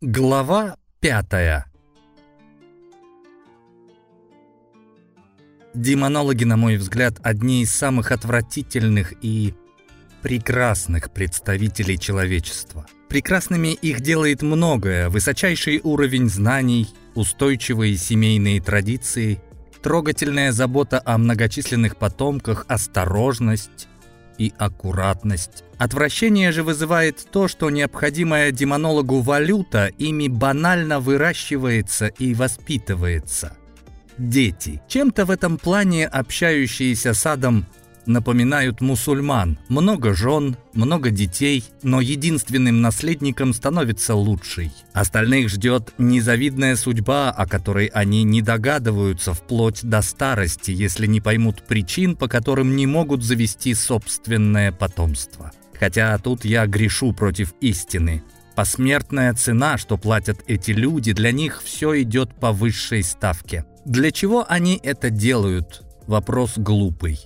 Глава пятая Демонологи, на мой взгляд, одни из самых отвратительных и прекрасных представителей человечества. Прекрасными их делает многое, высочайший уровень знаний, устойчивые семейные традиции, трогательная забота о многочисленных потомках, осторожность, и аккуратность. Отвращение же вызывает то, что необходимая демонологу валюта ими банально выращивается и воспитывается. Дети. Чем-то в этом плане общающиеся с адом напоминают мусульман. Много жен, много детей, но единственным наследником становится лучший. Остальных ждет незавидная судьба, о которой они не догадываются вплоть до старости, если не поймут причин, по которым не могут завести собственное потомство. Хотя тут я грешу против истины. Посмертная цена, что платят эти люди, для них все идет по высшей ставке. Для чего они это делают? Вопрос глупый.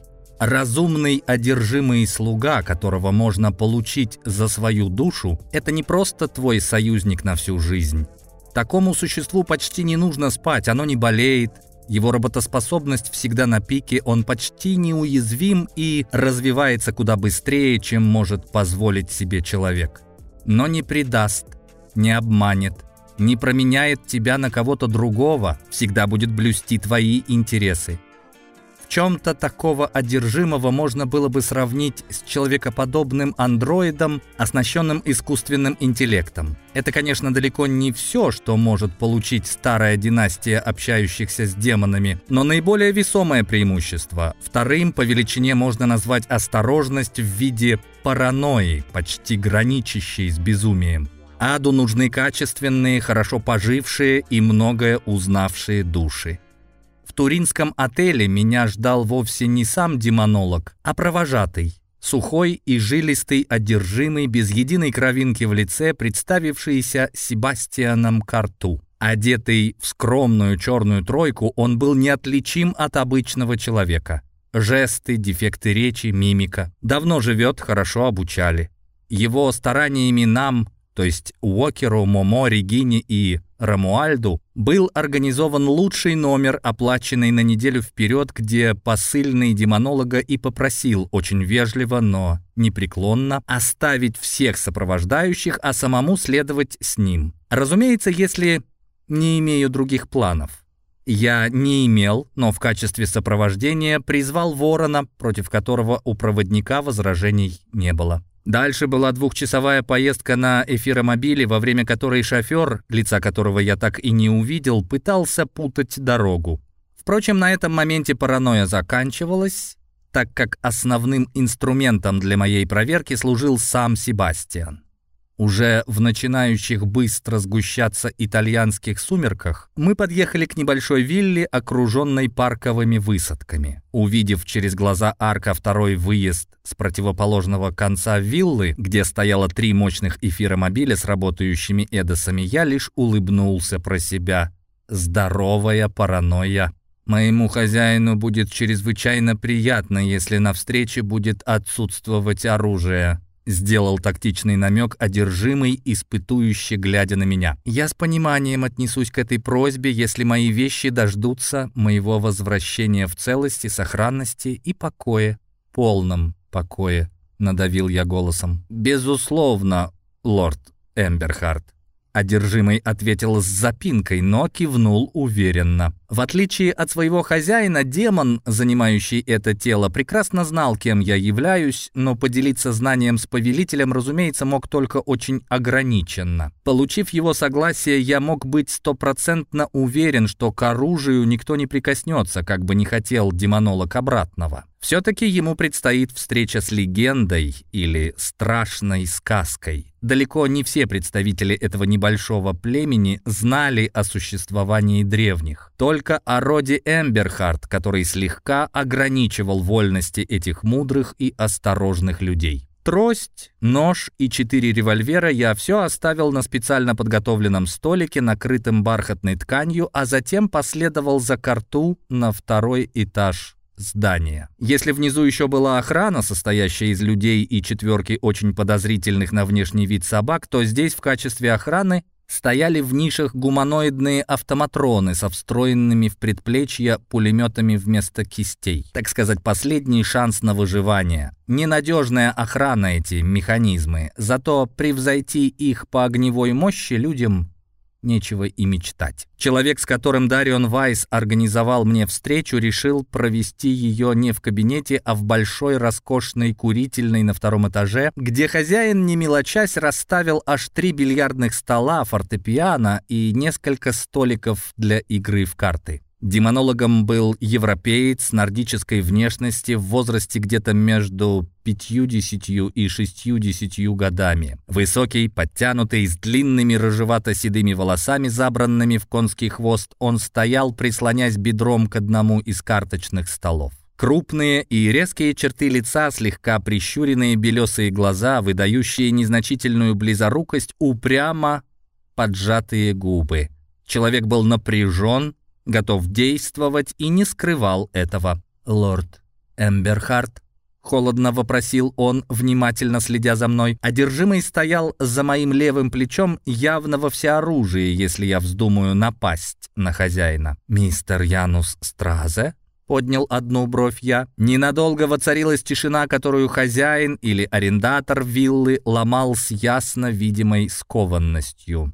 Разумный одержимый слуга, которого можно получить за свою душу, это не просто твой союзник на всю жизнь. Такому существу почти не нужно спать, оно не болеет, его работоспособность всегда на пике, он почти неуязвим и развивается куда быстрее, чем может позволить себе человек. Но не предаст, не обманет, не променяет тебя на кого-то другого, всегда будет блюсти твои интересы чем-то такого одержимого можно было бы сравнить с человекоподобным андроидом, оснащенным искусственным интеллектом. Это, конечно, далеко не все, что может получить старая династия общающихся с демонами, но наиболее весомое преимущество. Вторым по величине можно назвать осторожность в виде паранойи, почти граничащей с безумием. Аду нужны качественные, хорошо пожившие и многое узнавшие души. В туринском отеле меня ждал вовсе не сам демонолог, а провожатый. Сухой и жилистый, одержимый, без единой кровинки в лице, представившийся Себастьяном Карту. Одетый в скромную черную тройку, он был неотличим от обычного человека. Жесты, дефекты речи, мимика. Давно живет, хорошо обучали. Его стараниями нам, то есть Уокеру, Момо, Регине и Ромуальду, был организован лучший номер, оплаченный на неделю вперед, где посыльный демонолога и попросил очень вежливо, но непреклонно оставить всех сопровождающих, а самому следовать с ним. Разумеется, если не имею других планов. Я не имел, но в качестве сопровождения призвал ворона, против которого у проводника возражений не было. Дальше была двухчасовая поездка на эфиромобиле, во время которой шофер, лица которого я так и не увидел, пытался путать дорогу. Впрочем, на этом моменте паранойя заканчивалась, так как основным инструментом для моей проверки служил сам Себастьян. Уже в начинающих быстро сгущаться итальянских сумерках мы подъехали к небольшой вилле, окруженной парковыми высадками. Увидев через глаза арка второй выезд с противоположного конца виллы, где стояло три мощных эфиромобиля с работающими эдосами, я лишь улыбнулся про себя. Здоровая паранойя. Моему хозяину будет чрезвычайно приятно, если на встрече будет отсутствовать оружие. Сделал тактичный намек, одержимый, испытующий, глядя на меня. Я с пониманием отнесусь к этой просьбе, если мои вещи дождутся моего возвращения в целости, сохранности и покое. Полном покое, надавил я голосом. Безусловно, лорд Эмберхарт. Одержимый ответил с запинкой, но кивнул уверенно. В отличие от своего хозяина, демон, занимающий это тело, прекрасно знал, кем я являюсь, но поделиться знанием с повелителем, разумеется, мог только очень ограниченно. Получив его согласие, я мог быть стопроцентно уверен, что к оружию никто не прикоснется, как бы не хотел демонолог обратного. Все-таки ему предстоит встреча с легендой или страшной сказкой. Далеко не все представители этого небольшого племени знали о существовании древних. Только о роде Эмберхарт, который слегка ограничивал вольности этих мудрых и осторожных людей. Трость, нож и четыре револьвера я все оставил на специально подготовленном столике, накрытым бархатной тканью, а затем последовал за карту на второй этаж здания. Если внизу еще была охрана, состоящая из людей и четверки очень подозрительных на внешний вид собак, то здесь в качестве охраны стояли в нишах гуманоидные автоматроны со встроенными в предплечья пулеметами вместо кистей. Так сказать, последний шанс на выживание. Ненадежная охрана эти механизмы, зато превзойти их по огневой мощи людям нечего и мечтать. Человек, с которым Дарион Вайс организовал мне встречу, решил провести ее не в кабинете, а в большой роскошной курительной на втором этаже, где хозяин, не мелочась, расставил аж три бильярдных стола, фортепиано и несколько столиков для игры в карты. Демонологом был европеец нордической внешности в возрасте где-то между 50 и 60 годами. Высокий, подтянутый, с длинными рыжевато-седыми волосами, забранными в конский хвост, он стоял, прислонясь бедром к одному из карточных столов. Крупные и резкие черты лица, слегка прищуренные белесые глаза, выдающие незначительную близорукость, упрямо поджатые губы. Человек был напряжен, готов действовать и не скрывал этого. «Лорд Эмберхарт?» — холодно вопросил он, внимательно следя за мной. Одержимый стоял за моим левым плечом явно во всеоружии, если я вздумаю напасть на хозяина. «Мистер Янус Стразе?» — поднял одну бровь я. Ненадолго воцарилась тишина, которую хозяин или арендатор виллы ломал с ясно видимой скованностью.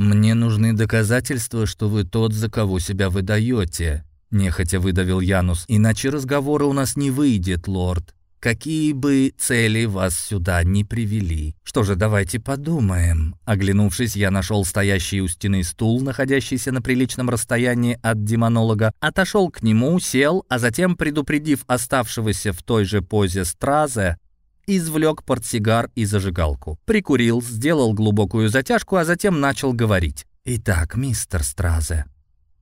«Мне нужны доказательства, что вы тот, за кого себя выдаете», — нехотя выдавил Янус. «Иначе разговора у нас не выйдет, лорд. Какие бы цели вас сюда не привели. Что же, давайте подумаем». Оглянувшись, я нашел стоящий у стены стул, находящийся на приличном расстоянии от демонолога, отошел к нему, сел, а затем, предупредив оставшегося в той же позе страза, извлек портсигар и зажигалку. Прикурил, сделал глубокую затяжку, а затем начал говорить. «Итак, мистер Стразе,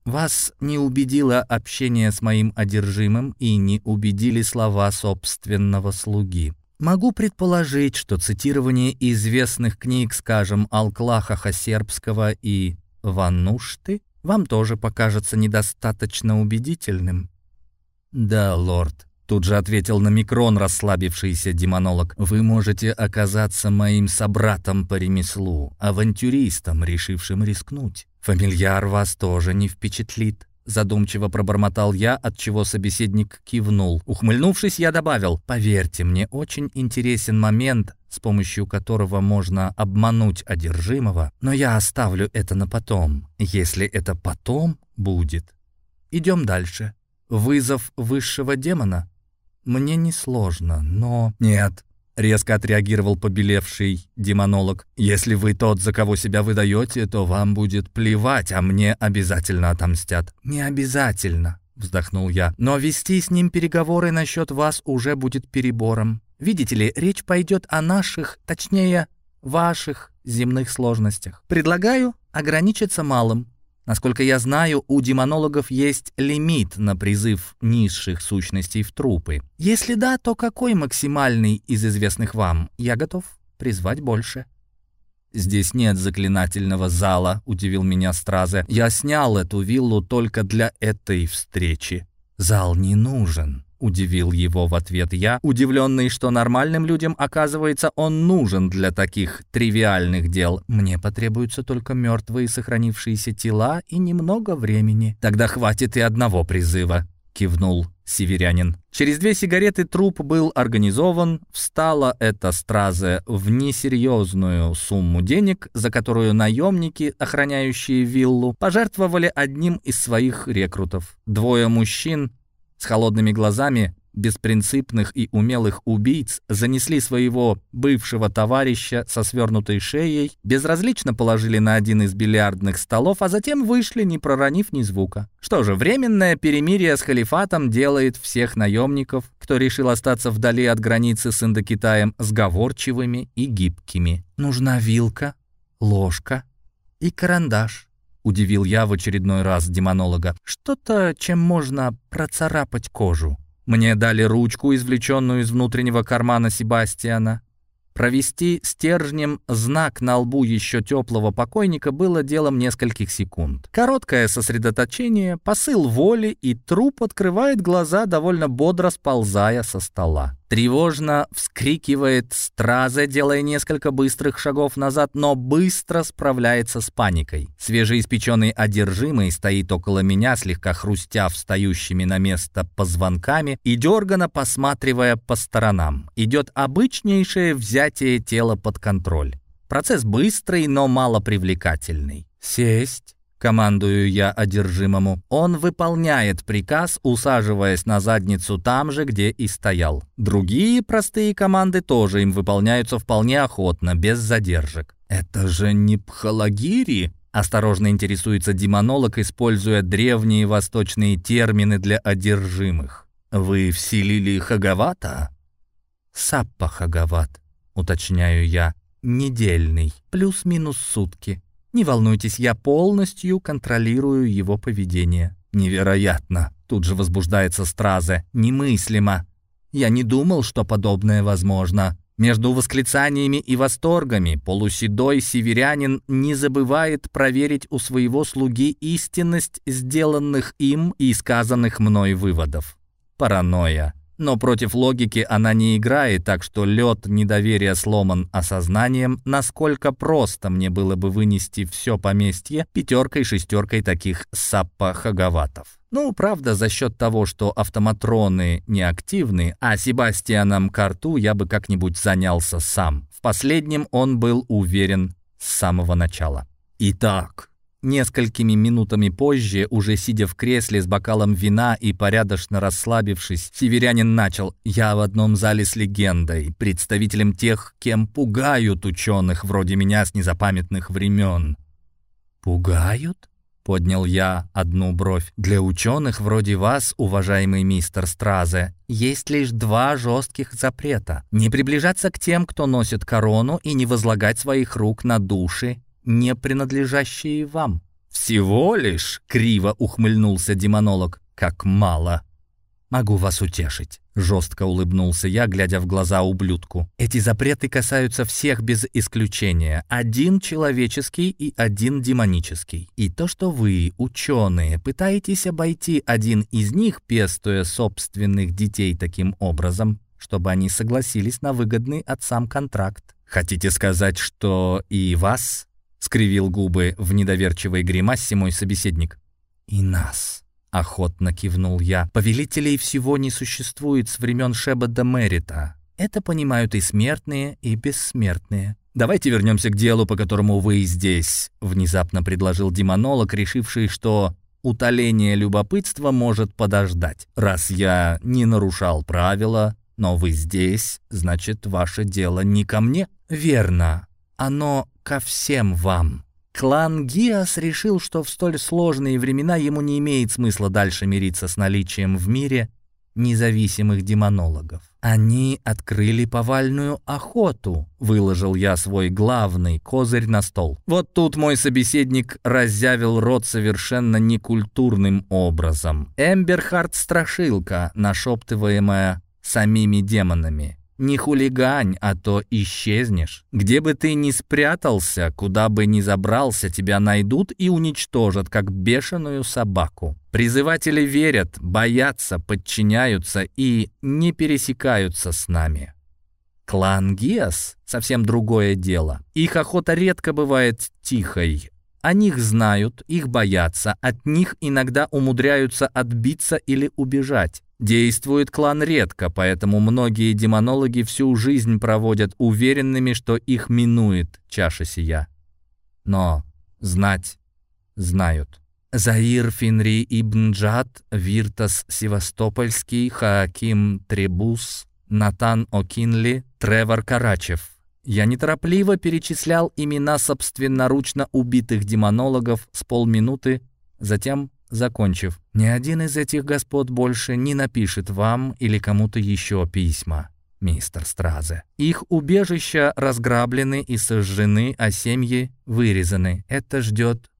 вас не убедило общение с моим одержимым и не убедили слова собственного слуги. Могу предположить, что цитирование известных книг, скажем, Алклаха Сербского и Ваннушты, вам тоже покажется недостаточно убедительным. Да, лорд, Тут же ответил на микрон расслабившийся демонолог. «Вы можете оказаться моим собратом по ремеслу, авантюристом, решившим рискнуть. Фамильяр вас тоже не впечатлит». Задумчиво пробормотал я, от чего собеседник кивнул. Ухмыльнувшись, я добавил, «Поверьте, мне очень интересен момент, с помощью которого можно обмануть одержимого, но я оставлю это на потом, если это потом будет. Идем дальше. Вызов высшего демона?» Мне несложно, но... Нет, резко отреагировал побелевший демонолог. «Если вы тот, за кого себя выдаете, то вам будет плевать, а мне обязательно отомстят». «Не обязательно», — вздохнул я. «Но вести с ним переговоры насчет вас уже будет перебором. Видите ли, речь пойдет о наших, точнее, ваших земных сложностях. Предлагаю ограничиться малым. Насколько я знаю, у демонологов есть лимит на призыв низших сущностей в трупы. Если да, то какой максимальный из известных вам? Я готов призвать больше. «Здесь нет заклинательного зала», — удивил меня Стразе. «Я снял эту виллу только для этой встречи. Зал не нужен». Удивил его в ответ я, удивленный, что нормальным людям, оказывается, он нужен для таких тривиальных дел. Мне потребуются только мертвые сохранившиеся тела и немного времени. Тогда хватит и одного призыва, кивнул северянин. Через две сигареты труп был организован, встала эта страза в несерьезную сумму денег, за которую наемники, охраняющие виллу, пожертвовали одним из своих рекрутов. Двое мужчин с холодными глазами беспринципных и умелых убийц занесли своего бывшего товарища со свернутой шеей, безразлично положили на один из бильярдных столов, а затем вышли, не проронив ни звука. Что же, временное перемирие с халифатом делает всех наемников, кто решил остаться вдали от границы с Индокитаем, сговорчивыми и гибкими. Нужна вилка, ложка и карандаш. Удивил я в очередной раз демонолога. Что-то, чем можно процарапать кожу. Мне дали ручку, извлеченную из внутреннего кармана Себастьяна. Провести стержнем знак на лбу еще теплого покойника было делом нескольких секунд. Короткое сосредоточение, посыл воли, и труп открывает глаза, довольно бодро сползая со стола. Тревожно вскрикивает Страза, делая несколько быстрых шагов назад, но быстро справляется с паникой. Свежеиспеченный одержимый стоит около меня, слегка хрустя встающими на место позвонками и дерганно посматривая по сторонам. Идет обычнейшее взятие тела под контроль. Процесс быстрый, но малопривлекательный. Сесть Командую я одержимому. Он выполняет приказ, усаживаясь на задницу там же, где и стоял. Другие простые команды тоже им выполняются вполне охотно, без задержек. «Это же не пхалагири?» Осторожно интересуется демонолог, используя древние восточные термины для одержимых. «Вы вселили Хагавата?» «Саппа Хагават», уточняю я. «Недельный, плюс-минус сутки». Не волнуйтесь, я полностью контролирую его поведение. Невероятно. Тут же возбуждается Стразе. Немыслимо. Я не думал, что подобное возможно. Между восклицаниями и восторгами полуседой северянин не забывает проверить у своего слуги истинность сделанных им и сказанных мной выводов. Паранойя. Но против логики она не играет, так что лед недоверия сломан осознанием, насколько просто мне было бы вынести все поместье пятеркой-шестеркой таких саппа-хагаватов. Ну, правда, за счет того, что автоматроны неактивны, а Себастьяном Карту я бы как-нибудь занялся сам. В последнем он был уверен с самого начала. Итак, Несколькими минутами позже, уже сидя в кресле с бокалом вина и порядочно расслабившись, северянин начал «Я в одном зале с легендой, представителем тех, кем пугают ученых вроде меня с незапамятных времен». «Пугают?» — поднял я одну бровь. «Для ученых вроде вас, уважаемый мистер Стразе, есть лишь два жестких запрета. Не приближаться к тем, кто носит корону, и не возлагать своих рук на души не принадлежащие вам». «Всего лишь?» — криво ухмыльнулся демонолог. «Как мало!» «Могу вас утешить», — жестко улыбнулся я, глядя в глаза ублюдку. «Эти запреты касаются всех без исключения. Один человеческий и один демонический. И то, что вы, ученые, пытаетесь обойти один из них, пестуя собственных детей таким образом, чтобы они согласились на выгодный отцам контракт. Хотите сказать, что и вас — скривил губы в недоверчивой гримасе мой собеседник. «И нас», — охотно кивнул я. «Повелителей всего не существует с времен Шебада Мерита. Это понимают и смертные, и бессмертные». «Давайте вернемся к делу, по которому вы здесь», — внезапно предложил демонолог, решивший, что утоление любопытства может подождать. «Раз я не нарушал правила, но вы здесь, значит, ваше дело не ко мне?» «Верно. Оно ко всем вам. Клан Гиас решил, что в столь сложные времена ему не имеет смысла дальше мириться с наличием в мире независимых демонологов. Они открыли повальную охоту, выложил я свой главный козырь на стол. Вот тут мой собеседник разъявил рот совершенно некультурным образом. Эмберхард страшилка, нашептываемая самими демонами. Не хулигань, а то исчезнешь. Где бы ты ни спрятался, куда бы ни забрался, тебя найдут и уничтожат, как бешеную собаку. Призыватели верят, боятся, подчиняются и не пересекаются с нами. Клан Гиас — совсем другое дело. Их охота редко бывает тихой. О них знают, их боятся, от них иногда умудряются отбиться или убежать. Действует клан редко, поэтому многие демонологи всю жизнь проводят уверенными, что их минует чаша сия. Но знать знают. Заир Финри Ибн Джад, Виртас Севастопольский, Хааким Требус, Натан Окинли, Тревор Карачев. Я неторопливо перечислял имена собственноручно убитых демонологов с полминуты, затем закончив. «Ни один из этих господ больше не напишет вам или кому-то еще письма, мистер Стразе. Их убежища разграблены и сожжены, а семьи вырезаны. Это ждет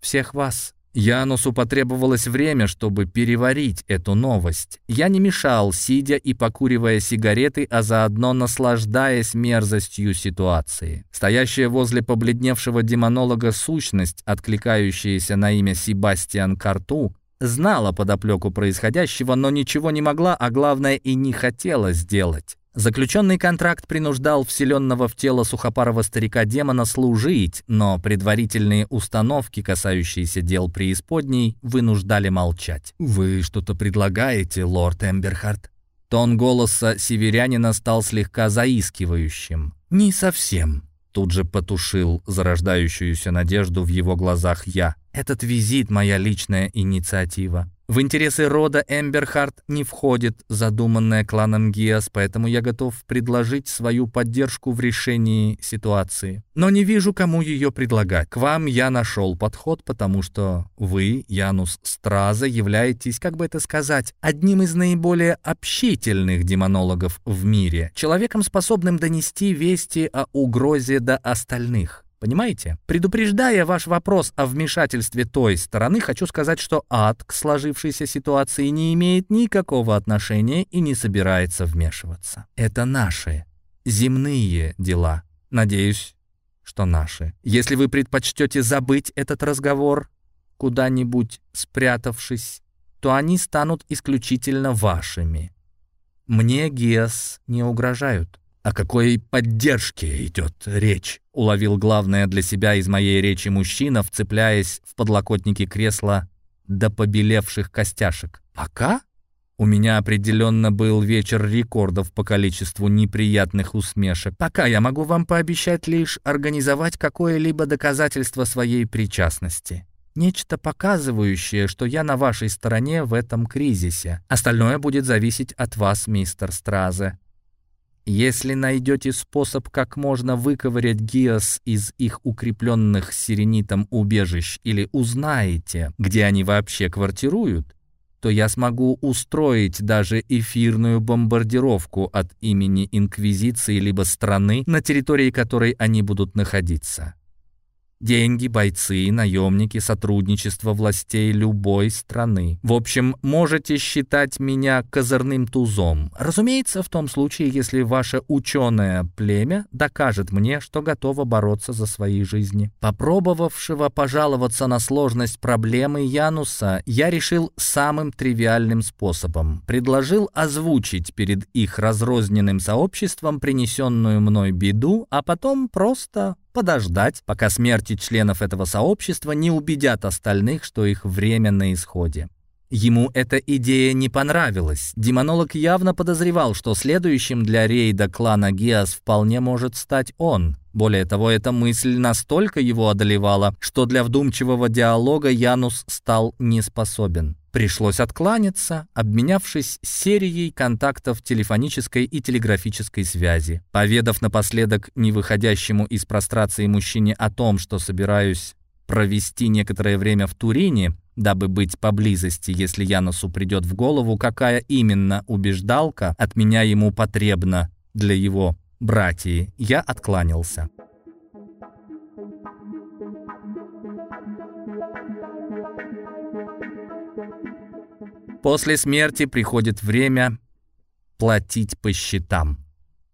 всех вас». Янусу потребовалось время, чтобы переварить эту новость. Я не мешал, сидя и покуривая сигареты, а заодно наслаждаясь мерзостью ситуации. Стоящая возле побледневшего демонолога сущность, откликающаяся на имя Себастьян Карту, знала подоплеку происходящего, но ничего не могла, а главное и не хотела сделать. Заключенный контракт принуждал вселенного в тело сухопарого старика-демона служить, но предварительные установки, касающиеся дел преисподней, вынуждали молчать. «Вы что-то предлагаете, лорд Эмберхард?» Тон голоса северянина стал слегка заискивающим. «Не совсем», — тут же потушил зарождающуюся надежду в его глазах я. «Этот визит — моя личная инициатива. В интересы рода Эмберхарт не входит задуманная кланом Гиас, поэтому я готов предложить свою поддержку в решении ситуации. Но не вижу, кому ее предлагать. К вам я нашел подход, потому что вы, Янус Страза, являетесь, как бы это сказать, одним из наиболее общительных демонологов в мире, человеком, способным донести вести о угрозе до остальных. Понимаете? Предупреждая ваш вопрос о вмешательстве той стороны, хочу сказать, что ад к сложившейся ситуации не имеет никакого отношения и не собирается вмешиваться. Это наши земные дела. Надеюсь, что наши. Если вы предпочтете забыть этот разговор, куда-нибудь спрятавшись, то они станут исключительно вашими. Мне Гиас не угрожают. «О какой поддержке идет речь?» — уловил главное для себя из моей речи мужчина, вцепляясь в подлокотники кресла до побелевших костяшек. «Пока?» У меня определенно был вечер рекордов по количеству неприятных усмешек. Пока я могу вам пообещать лишь организовать какое-либо доказательство своей причастности. Нечто показывающее, что я на вашей стороне в этом кризисе. Остальное будет зависеть от вас, мистер Стразе. Если найдете способ, как можно выковырять Гиас из их укрепленных сиренитом убежищ или узнаете, где они вообще квартируют, то я смогу устроить даже эфирную бомбардировку от имени Инквизиции либо страны, на территории которой они будут находиться. Деньги, бойцы, наемники, сотрудничество властей любой страны. В общем, можете считать меня козырным тузом. Разумеется, в том случае, если ваше ученое племя докажет мне, что готово бороться за свои жизни. Попробовавшего пожаловаться на сложность проблемы Януса, я решил самым тривиальным способом. Предложил озвучить перед их разрозненным сообществом принесенную мной беду, а потом просто подождать, пока смерти членов этого сообщества не убедят остальных, что их время на исходе. Ему эта идея не понравилась. Демонолог явно подозревал, что следующим для рейда клана Гиас вполне может стать он. Более того, эта мысль настолько его одолевала, что для вдумчивого диалога Янус стал неспособен. Пришлось откланяться, обменявшись серией контактов телефонической и телеграфической связи. Поведав напоследок не выходящему из прострации мужчине о том, что собираюсь провести некоторое время в Турине, дабы быть поблизости, если Яносу придет в голову, какая именно убеждалка от меня ему потребна для его братьи, я откланялся. После смерти приходит время платить по счетам.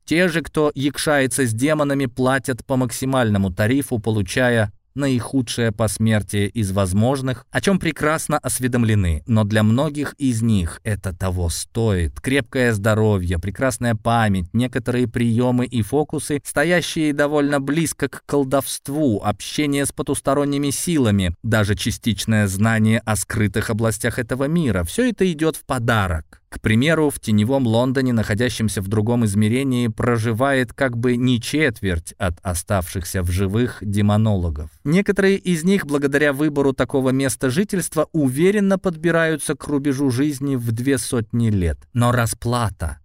Те же, кто якшается с демонами, платят по максимальному тарифу, получая наихудшее посмертие из возможных, о чем прекрасно осведомлены, но для многих из них это того стоит. Крепкое здоровье, прекрасная память, некоторые приемы и фокусы, стоящие довольно близко к колдовству, общение с потусторонними силами, даже частичное знание о скрытых областях этого мира, все это идет в подарок. К примеру, в теневом Лондоне, находящемся в другом измерении, проживает как бы не четверть от оставшихся в живых демонологов. Некоторые из них, благодаря выбору такого места жительства, уверенно подбираются к рубежу жизни в две сотни лет. Но расплата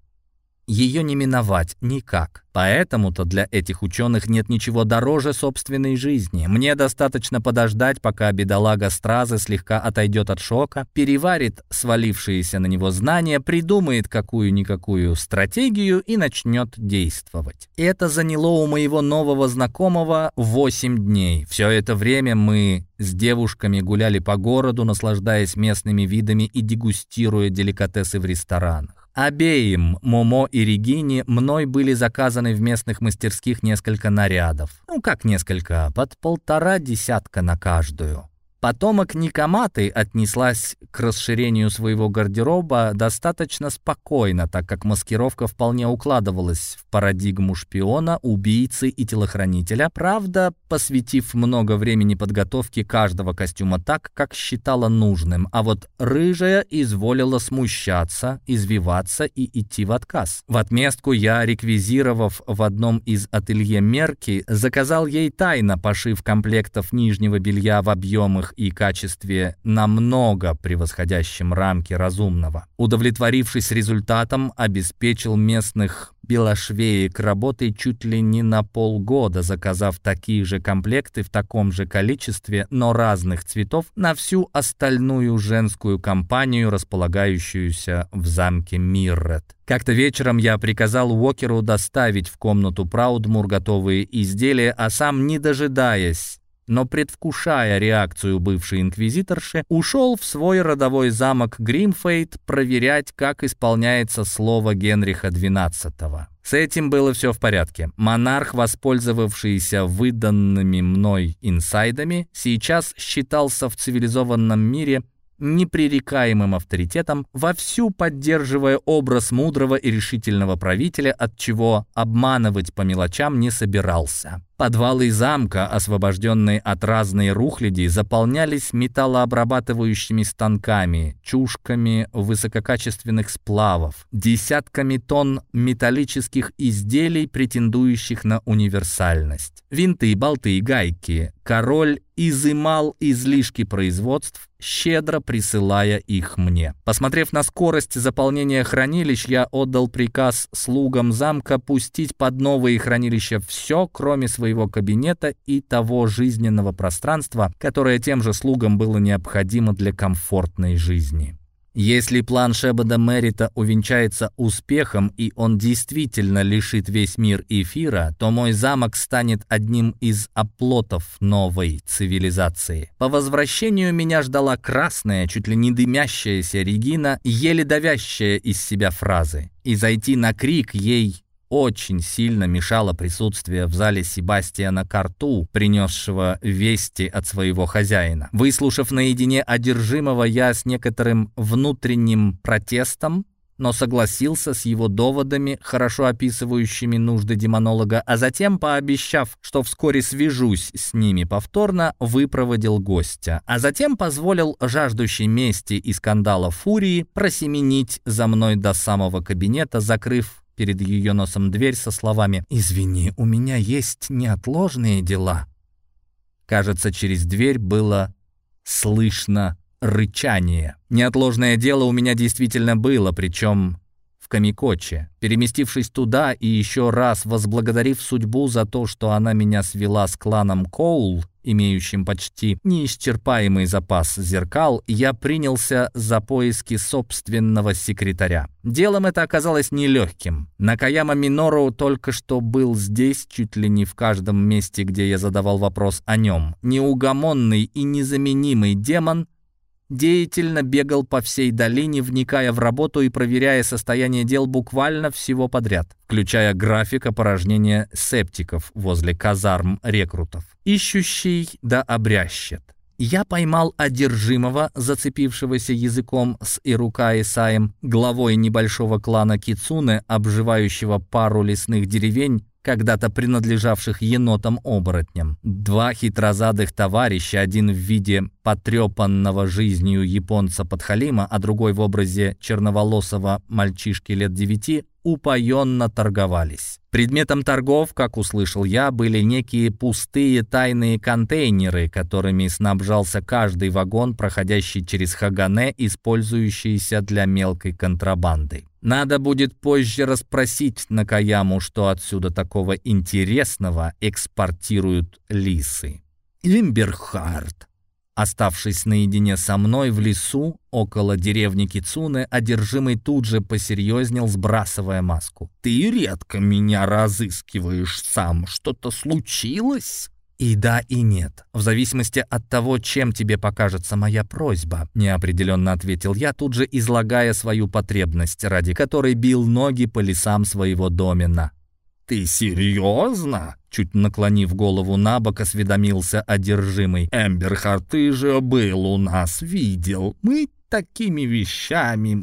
ее не миновать никак. Поэтому-то для этих ученых нет ничего дороже собственной жизни. Мне достаточно подождать, пока бедолага Стразы слегка отойдет от шока, переварит свалившиеся на него знания, придумает какую-никакую стратегию и начнет действовать. Это заняло у моего нового знакомого 8 дней. Все это время мы с девушками гуляли по городу, наслаждаясь местными видами и дегустируя деликатесы в ресторанах. Обеим, Момо и Регине, мной были заказаны в местных мастерских несколько нарядов. Ну, как несколько, под полтора десятка на каждую. Потомок Никоматы отнеслась к расширению своего гардероба достаточно спокойно, так как маскировка вполне укладывалась в парадигму шпиона, убийцы и телохранителя, правда, посвятив много времени подготовке каждого костюма так, как считала нужным, а вот рыжая изволила смущаться, извиваться и идти в отказ. В отместку я, реквизировав в одном из ателье мерки, заказал ей тайно пошив комплектов нижнего белья в объемах и качестве намного превосходящем рамки разумного. Удовлетворившись результатом, обеспечил местных белошвеек работой чуть ли не на полгода, заказав такие же комплекты в таком же количестве, но разных цветов на всю остальную женскую компанию, располагающуюся в замке Миррет. Как-то вечером я приказал Уокеру доставить в комнату Праудмур готовые изделия, а сам, не дожидаясь но, предвкушая реакцию бывшей инквизиторши, ушел в свой родовой замок Гримфейт проверять, как исполняется слово Генриха XII. С этим было все в порядке. Монарх, воспользовавшийся выданными мной инсайдами, сейчас считался в цивилизованном мире непререкаемым авторитетом, вовсю поддерживая образ мудрого и решительного правителя, от чего обманывать по мелочам не собирался. Подвалы замка, освобожденные от разной рухляди, заполнялись металлообрабатывающими станками, чушками высококачественных сплавов, десятками тонн металлических изделий, претендующих на универсальность. Винты, болты, гайки. Король изымал излишки производств, щедро присылая их мне. Посмотрев на скорость заполнения хранилищ, я отдал приказ слугам замка пустить под новые хранилища все, кроме своих своего кабинета и того жизненного пространства, которое тем же слугам было необходимо для комфортной жизни. Если план Шебада Мерита увенчается успехом и он действительно лишит весь мир эфира, то мой замок станет одним из оплотов новой цивилизации. По возвращению меня ждала красная, чуть ли не дымящаяся Регина, еле давящая из себя фразы. И зайти на крик ей очень сильно мешало присутствие в зале Себастьяна Карту, принесшего вести от своего хозяина. Выслушав наедине одержимого, я с некоторым внутренним протестом но согласился с его доводами, хорошо описывающими нужды демонолога, а затем, пообещав, что вскоре свяжусь с ними повторно, выпроводил гостя, а затем позволил жаждущей мести и скандала Фурии просеменить за мной до самого кабинета, закрыв перед ее носом дверь со словами «Извини, у меня есть неотложные дела». Кажется, через дверь было слышно рычание. Неотложное дело у меня действительно было, причем в Камикоче. Переместившись туда и еще раз возблагодарив судьбу за то, что она меня свела с кланом Коул, имеющим почти неисчерпаемый запас зеркал, я принялся за поиски собственного секретаря. Делом это оказалось нелегким. Накаяма Минору только что был здесь, чуть ли не в каждом месте, где я задавал вопрос о нем. Неугомонный и незаменимый демон — деятельно бегал по всей долине, вникая в работу и проверяя состояние дел буквально всего подряд, включая график опорожнения септиков возле казарм рекрутов. Ищущий да обрящет. Я поймал одержимого, зацепившегося языком с Ирука Исаем, главой небольшого клана Кицуне, обживающего пару лесных деревень когда-то принадлежавших енотам-оборотням. Два хитрозадых товарища, один в виде потрепанного жизнью японца-подхалима, а другой в образе черноволосого мальчишки лет девяти, упоенно торговались. Предметом торгов, как услышал я, были некие пустые тайные контейнеры, которыми снабжался каждый вагон, проходящий через Хагане, использующийся для мелкой контрабанды. Надо будет позже расспросить Накаяму, что отсюда такого интересного экспортируют лисы. Имберхард. Оставшись наедине со мной в лесу, около деревни Кицуны, одержимый тут же посерьезнел, сбрасывая маску. «Ты редко меня разыскиваешь сам. Что-то случилось?» И да, и нет. В зависимости от того, чем тебе покажется моя просьба, неопределенно ответил я, тут же излагая свою потребность, ради которой бил ноги по лесам своего домена. «Ты серьезно?» Чуть наклонив голову на бок, осведомился одержимый. «Эмберхард, ты же был у нас, видел. Мы такими вещами...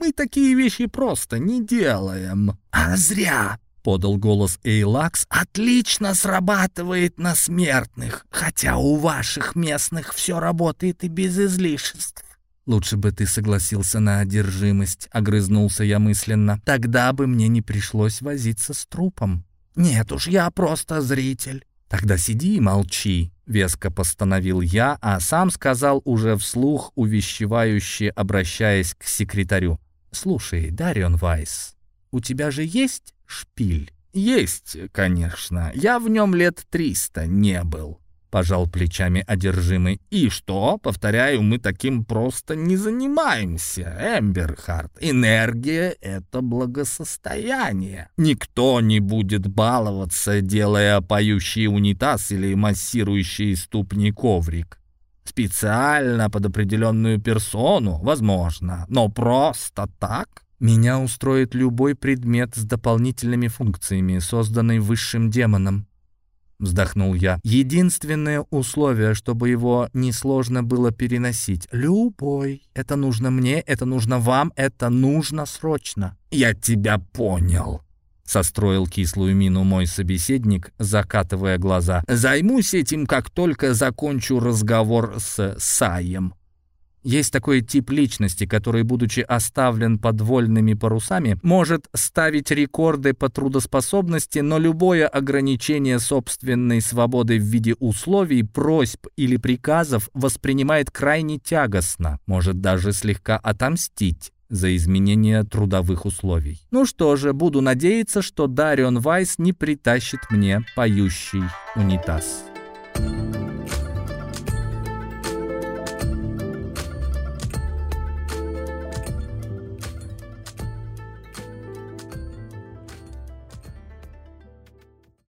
Мы такие вещи просто не делаем». «А зря!» — подал голос Эйлакс, — «отлично срабатывает на смертных, хотя у ваших местных все работает и без излишеств». «Лучше бы ты согласился на одержимость», — огрызнулся я мысленно. «Тогда бы мне не пришлось возиться с трупом». «Нет уж, я просто зритель». «Тогда сиди и молчи», — веско постановил я, а сам сказал уже вслух, увещевающе обращаясь к секретарю. «Слушай, Дарион Вайс, у тебя же есть шпиль?» «Есть, конечно. Я в нем лет триста не был». — пожал плечами одержимый. «И что? Повторяю, мы таким просто не занимаемся, Эмберхард. Энергия — это благосостояние. Никто не будет баловаться, делая поющий унитаз или массирующий ступни коврик. Специально под определенную персону, возможно, но просто так...» «Меня устроит любой предмет с дополнительными функциями, созданный высшим демоном», вздохнул я. Единственное условие, чтобы его несложно было переносить. Любой. Это нужно мне, это нужно вам, это нужно срочно. Я тебя понял. Состроил кислую мину мой собеседник, закатывая глаза. «Займусь этим, как только закончу разговор с Саем». Есть такой тип личности, который, будучи оставлен под вольными парусами, может ставить рекорды по трудоспособности, но любое ограничение собственной свободы в виде условий, просьб или приказов воспринимает крайне тягостно, может даже слегка отомстить за изменение трудовых условий. Ну что же, буду надеяться, что Дарион Вайс не притащит мне поющий унитаз.